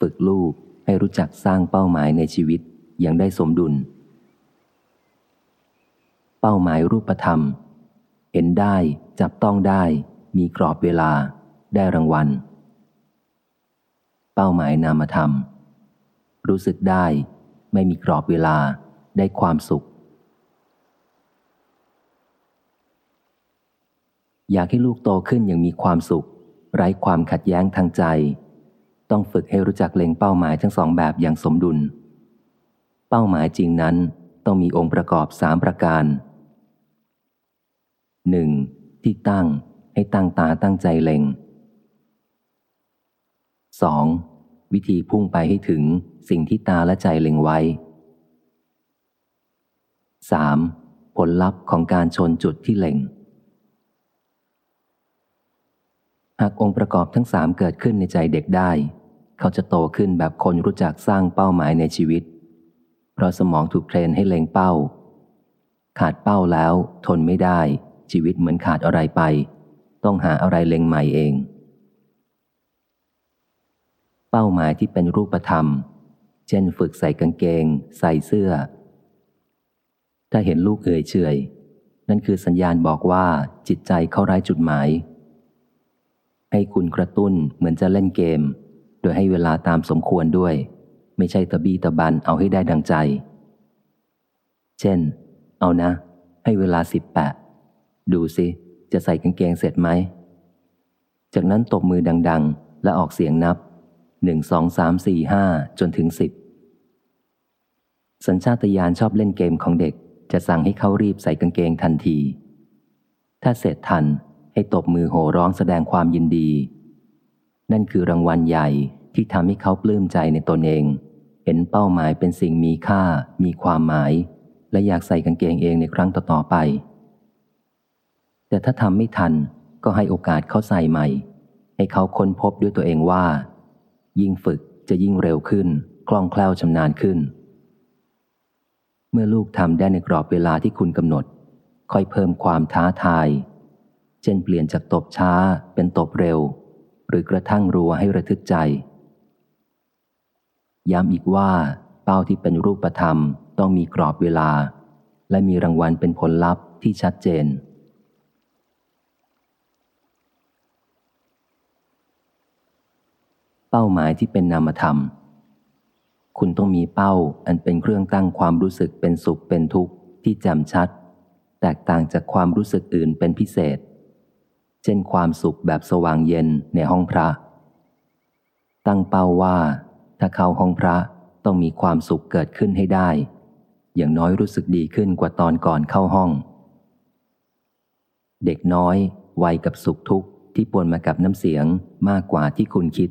ฝึกลูกให้รู้จักสร้างเป้าหมายในชีวิตอย่างได้สมดุล เป้าหมายรูปธรรม เห็นได้จับต้องได้ มีกรอบเวลา ได้รางวัล เป้าหมายนามธรรม รู้สึกได้ ไม่มีกรอบเวลา ได้ความสุข อยากให้ลูกโตขึ้นอย่างมีความสุข ไร้ความขัดแย้งทางใจ ต้องฝึกให้รู้จักเล็งเป้าหมายทั้งสองแบบอย่างสมดุล เป้าหมายจริงนั้นต้องมีองค์ประกอบสามประการ 1. ที่ตั้งให้ตั้งตาตั้งใจเล็ง 2. วิธีพุ่งไปให้ถึงสิ่งที่ตาและใจเล็งไว้ 3. ผลลัพธ์ของการชนจุดที่เล็ง หากองค์ประกอบทั้งสามเกิดขึ้นในใจเด็กได้ เขาจะโตขึ้นแบบคนรู้จักสร้างเป้าหมายในชีวิต เพราะสมองถูกเทรนให้เล็งเป้า ขาดเป้าแล้ว ทนไม่ได้ ชีวิตเหมือนขาดอะไรไป ต้องหาอะไรเล็งใหม่เอง เป้าหมายที่เป็นรูปธรรม เช่นฝึกใส่กางเกง ใส่เสื้อ ถ้าเห็นลูกเอ่ยเฉยนั่นคือสัญญาณบอกว่าจิตใจเข้าร้ายจุดหมาย ให้คุณกระตุ้นเหมือนจะเล่นเกม โดยให้เวลาตามสมควรด้วย ไม่ใช่ตะบีตะบันเอาให้ได้ดังใจ เช่น เอานะ ให้เวลาสิบแปะดูสิ จะใส่กางเกงเสร็จไหม จากนั้นตบมือดัง ๆ และออกเสียงนับหนึ่งสองสามสี่ห้าจนถึงสิบสัญชาตญาณชอบเล่นเกมของเด็ก จะสั่งให้เขารีบใส่กางเกงทันที ถ้าเสร็จทันให้ตบมือโห่ร้องแสดงความยินดี นั่นคือรางวัลใหญ่ที่ทำให้เขาปลื้มใจในตนเอง เห็นเป้าหมายเป็นสิ่งมีค่า มีความหมาย และอยากใส่กางเกงเองในครั้งต่อๆไป แต่ถ้าทำไม่ทันก็ให้โอกาสเขาใส่ใหม่ ให้เขาค้นพบด้วยตัวเองว่า ยิ่งฝึกจะยิ่งเร็วขึ้น คล่องแคล่วชำนาญขึ้น เมื่อลูกทำได้ในกรอบเวลาที่คุณกำหนด ค่อยเพิ่มความท้าทาย เช่นเปลี่ยนจากตบช้าเป็นตบเร็ว หรือกระทั่งรัวให้ระทึกใจ ย้ำอีกว่าเป้าที่เป็นรูปธรรมต้องมีกรอบเวลา และมีรางวัลเป็นผลลัพธ์ที่ชัดเจน เป้าหมายที่เป็นนามธรรม คุณต้องมีเป้าอันเป็นเครื่องตั้งความรู้สึกเป็นสุขเป็นทุกข์ที่แจ่มชัด แตกต่างจากความรู้สึกอื่นเป็นพิเศษ เช่นความสุขแบบสว่างเย็นในห้องพระ ตั้งเป้าว่า ถ้าเข้าห้องพระต้องมีความสุขเกิดขึ้นให้ได้ อย่างน้อยรู้สึกดีขึ้นกว่าตอนก่อนเข้าห้อง เด็กน้อยไวกับสุขทุกข์ที่ปนมากับน้ำเสียงมากกว่าที่คุณคิด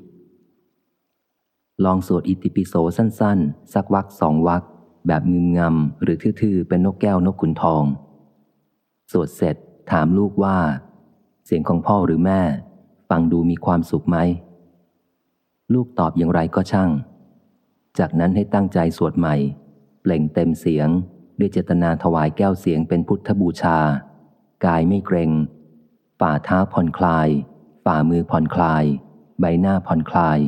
ลองสวดอิติปิโสสั้น ๆ สักวักสองวักแบบงึมงำหรือทื่อๆ เป็นนกแก้วนกขุนทอง สวดเสร็จถามลูกว่า เสียงของพ่อหรือแม่ ฟังดูมีความสุขไหม ลูกตอบอย่างไรก็ช่าง จากนั้นให้ตั้งใจสวดใหม่ เปล่งเต็มเสียง ด้วยเจตนาถวายแก้วเสียงเป็นพุทธบูชา กายไม่เกรง ฝ่าเท้าผ่อนคลาย ฝ่ามือผ่อนคลาย ใบหน้าผ่อนคลาย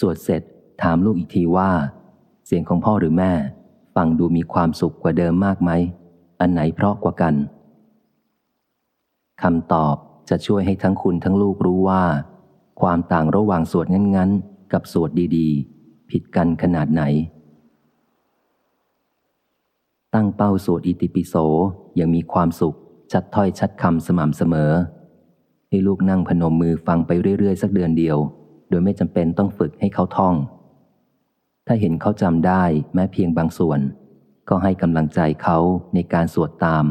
สวดเสร็จถามลูกอีกทีว่า เสียงของพ่อหรือแม่ ฟังดูมีความสุขกว่าเดิมมากไหม อันไหนเพราะกว่ากัน คำตอบจะช่วยให้ทั้งคุณทั้งลูกรู้ว่า ความต่างระหว่างสวดงั้น ๆ กับสวดดีๆ ผิดกันขนาดไหน ตั้งเป้าสวดอิติปิโสยังมีความสุข ชัดถ้อยชัดคำสม่ำเสมอ ให้ลูกนั่งพนมมือฟังไปเรื่อย ๆ สักเดือนเดียว โดยไม่จำเป็นต้องฝึกให้เขาท่อง ถ้าเห็นเขาจำได้แม้เพียงบางส่วน ก็ให้กำลังใจเขาในการสวดตาม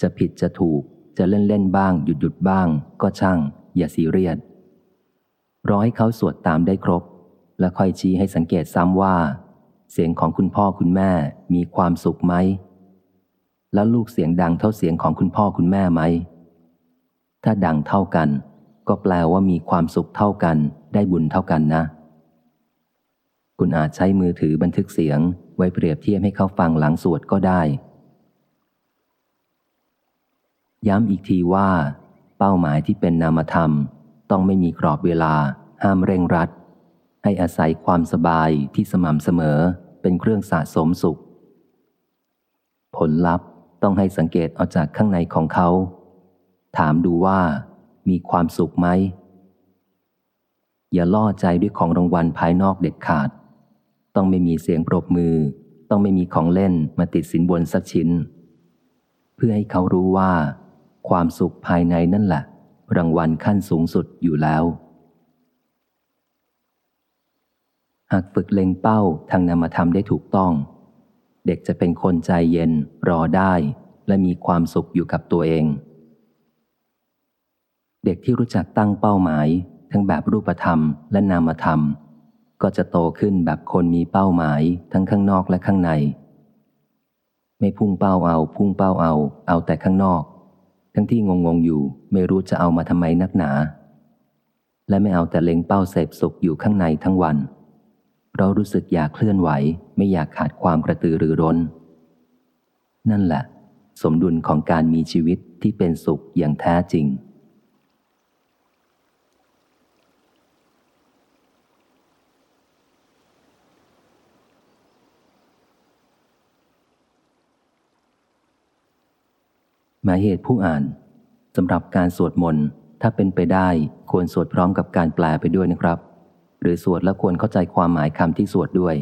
จะผิดจะถูก จะเล่นเล่นบ้าง หยุดหยุดบ้าง ก็ช่าง อย่าซีเรียสรอให้เขาสวดตามได้ครบ และค่อยชี้ให้สังเกตซ้ำว่า เสียงของคุณพ่อคุณแม่มีความสุขไหม แล้วลูกเสียงดังเท่าเสียงของคุณพ่อคุณแม่ไหม ถ้าดังเท่ากัน ก็แปลว่ามีความสุขเท่ากัน ได้บุญเท่ากันนะ คุณอาจใช้มือถือบันทึกเสียงไว้เปรียบเทียบให้เขาฟังหลังสวดก็ได้ ย้ำอีกทีว่า เป้าหมายที่เป็นนามธรรม ต้องไม่มีกรอบเวลา ห้ามเร่งรัด ให้อาศัยความสบายที่สม่ำเสมอเป็นเครื่องสะสมสุข ผลลัพธ์ต้องให้สังเกตเอาจากข้างในของเขา ถามดูว่า มีความสุขไหม อย่าล่อใจด้วยของรางวัลภายนอกเด็ดขาด ต้องไม่มีเสียงปรบมือ ต้องไม่มีของเล่นมาติดสินบนสักชิ้น เพื่อให้เขารู้ว่า ความสุขภายในนั่นแหละ รางวัลขั้นสูงสุดอยู่แล้ว หากฝึกเล็งเป้าทางนามธรรมได้ถูกต้อง เด็กจะเป็นคนใจเย็นรอได้ และมีความสุขอยู่กับตัวเอง เด็กที่รู้จักตั้งเป้าหมาย ทั้งแบบรูปธรรมและนามธรรม ก็จะโตขึ้นแบบคนมีเป้าหมายทั้งข้างนอกและข้างใน ไม่พุ่งเป้าเอา พุ่งเป้าเอา เอาแต่ข้างนอก ทั้งที่งงงอยู่ไม่รู้จะเอามาทำไมนักหนา และไม่เอาแต่เล็งเป้าเสพสุขอยู่ข้างในทั้งวัน เพราะรู้สึกอยากเคลื่อนไหว ไม่อยากขาดความกระตือรือร้น นั่นแหละ สมดุลของการมีชีวิตที่เป็นสุขอย่างแท้จริง หมายเหตุผู้อ่านสำหรับการสวดมนต์ถ้าเป็นไปได้ควรสวดพร้อมกับการแปลไปด้วยนะครับ หรือสวดแล้วควรเข้าใจความหมายคำที่สวดด้วย